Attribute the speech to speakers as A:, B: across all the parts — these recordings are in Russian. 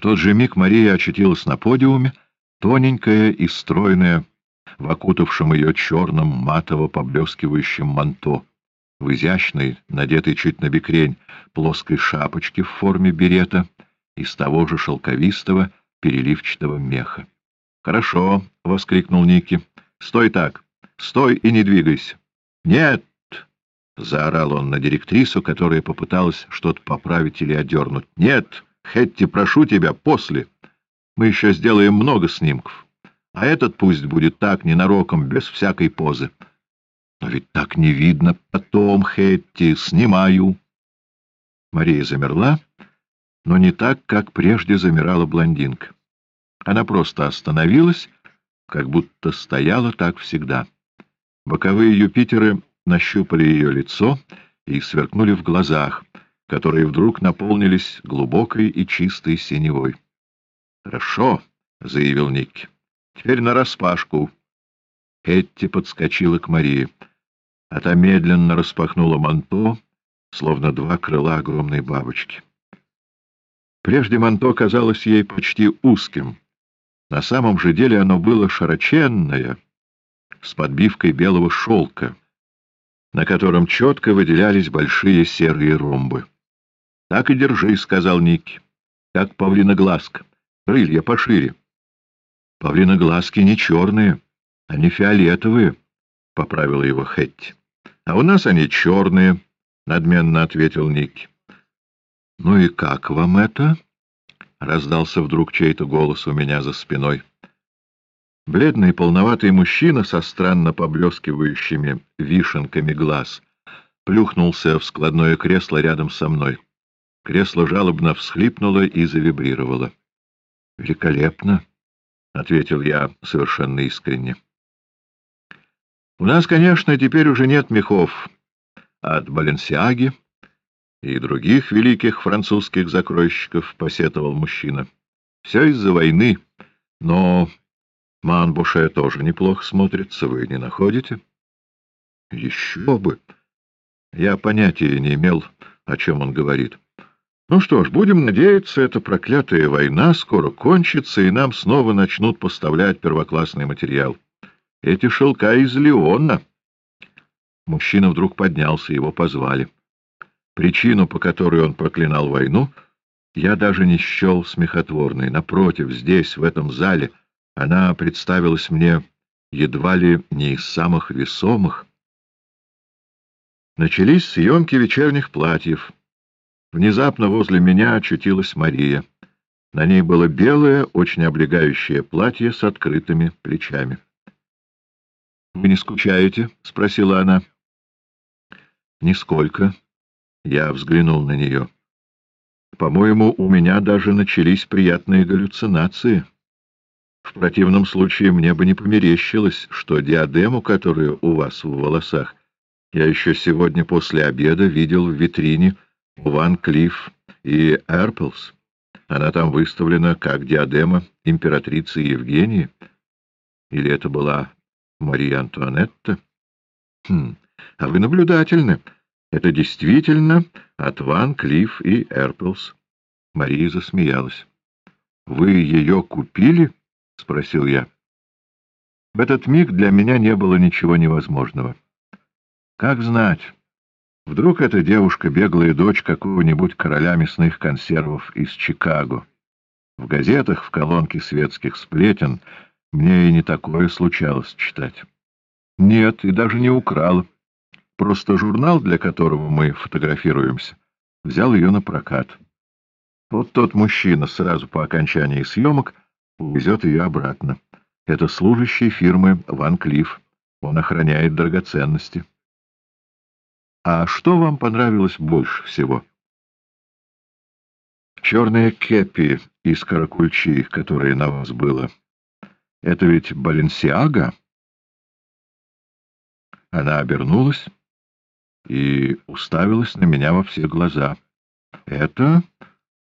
A: В тот же миг Мария очутилась на подиуме, тоненькая и стройная, в окутавшем ее черном матово-поблескивающем манто, в изящной, надетой чуть на бекрень, плоской шапочке в форме берета из того же шелковистого переливчатого меха. — Хорошо, — воскликнул Ники. — Стой так, стой и не двигайся. — Нет! — заорал он на директрису, которая попыталась что-то поправить или одернуть. — Нет! Хетти, прошу тебя, после. Мы еще сделаем много снимков. А этот пусть будет так, ненароком, без всякой позы. Но ведь так не видно потом, Хетти, снимаю. Мария замерла, но не так, как прежде замирала блондинка. Она просто остановилась, как будто стояла так всегда. Боковые Юпитеры нащупали ее лицо и сверкнули в глазах, которые вдруг наполнились глубокой и чистой синевой. — Хорошо, — заявил Никки. — Теперь нараспашку. Этти подскочила к Марии. А та медленно распахнула манто, словно два крыла огромной бабочки. Прежде манто казалось ей почти узким. На самом же деле оно было широченное, с подбивкой белого шелка, на котором четко выделялись большие серые ромбы. — Так и держи, — сказал Ники. — Как павлиноглазка. Крылья пошире. — Павлиноглазки не черные, они фиолетовые, — поправила его Хетти. — А у нас они черные, — надменно ответил Ники. — Ну и как вам это? — раздался вдруг чей-то голос у меня за спиной. Бледный полноватый мужчина со странно поблескивающими вишенками глаз плюхнулся в складное кресло рядом со мной. Кресло жалобно всхлипнуло и завибрировало. — Великолепно! — ответил я совершенно искренне. — У нас, конечно, теперь уже нет мехов от Баленсиаги и других великих французских закройщиков, — посетовал мужчина. — Все из-за войны, но Манбуше тоже неплохо смотрится, вы не находите? — Еще бы! Я понятия не имел, о чем он говорит. — ну что ж, будем надеяться, эта проклятая война скоро кончится, и нам снова начнут поставлять первоклассный материал. Эти шелка из Леона. Мужчина вдруг поднялся, его позвали. Причину, по которой он проклинал войну, я даже не счел смехотворной. Напротив, здесь, в этом зале, она представилась мне едва ли не из самых весомых. Начались съемки вечерних платьев. Внезапно возле меня очутилась Мария. На ней было белое, очень облегающее платье с открытыми плечами. — Вы не скучаете? — спросила она. — Нисколько. Я взглянул на нее. — По-моему, у меня даже начались приятные галлюцинации. В противном случае мне бы не померещилось, что диадему, которая у вас в волосах, я еще сегодня после обеда видел в витрине — Ван Клифф и Эрплс. Она там выставлена как диадема императрицы Евгении. Или это была Мария Антуанетта? Хм, а вы наблюдательны. Это действительно от Ван Клифф и Эрплс. Мария засмеялась. — Вы ее купили? — спросил я. В этот миг для меня не было ничего невозможного. Как знать... Вдруг эта девушка — беглая дочь какого-нибудь короля мясных консервов из Чикаго. В газетах, в колонке светских сплетен мне и не такое случалось читать. Нет, и даже не украл. Просто журнал, для которого мы фотографируемся, взял ее на прокат. Вот тот мужчина сразу по окончании съемок увезет ее обратно. Это служащий фирмы Ван Клифф. Он охраняет драгоценности. А что вам понравилось больше всего? Черные кепи из каракульчи, которые на вас было. Это ведь Баленсиага? Она обернулась и уставилась на меня во все глаза. — Это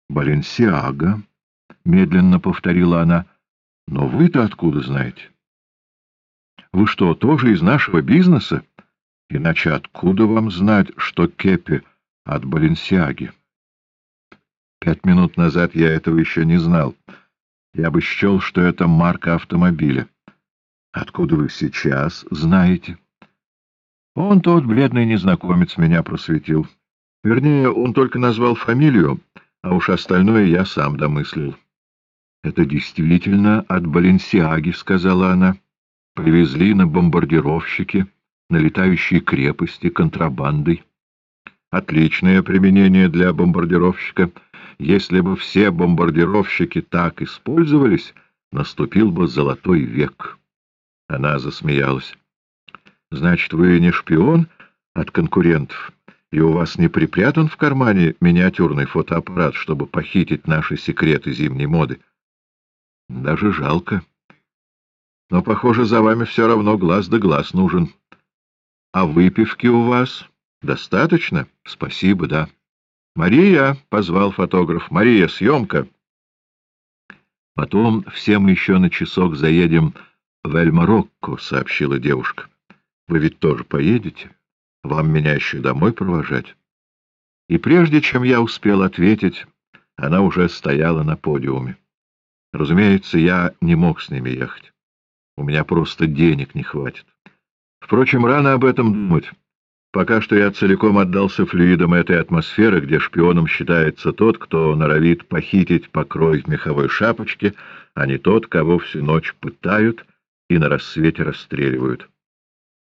A: Баленсиага, — медленно повторила она. — Но вы-то откуда знаете? — Вы что, тоже из нашего бизнеса? — Иначе откуда вам знать, что кепи от Баленсиаги? Пять минут назад я этого еще не знал. Я бы счел, что это марка автомобиля. Откуда вы сейчас знаете? Он тот бледный незнакомец меня просветил. Вернее, он только назвал фамилию, а уж остальное я сам домыслил. — Это действительно от Баленсиаги, — сказала она. — Привезли на бомбардировщике, на летающей крепости, контрабандой. Отличное применение для бомбардировщика. Если бы все бомбардировщики так использовались, наступил бы золотой век. Она засмеялась. — Значит, вы не шпион от конкурентов? — и у вас не припрятан в кармане миниатюрный фотоаппарат, чтобы похитить наши секреты зимней моды? Даже жалко. Но, похоже, за вами все равно глаз да глаз нужен. А выпивки у вас достаточно? Спасибо, да. Мария, — позвал фотограф, — Мария, съемка. Потом все мы еще на часок заедем в Эль-Марокко, — сообщила девушка. Вы ведь тоже поедете? — вам меня еще домой провожать? И прежде чем я успел ответить, она уже стояла на подиуме. Разумеется, я не мог с ними ехать. У меня просто денег не хватит. Впрочем, рано об этом думать. Пока что я целиком отдался флюидам этой атмосферы, где шпионом считается тот, кто норовит похитить покрой меховой шапочке, а не тот, кого всю ночь пытают и на рассвете расстреливают.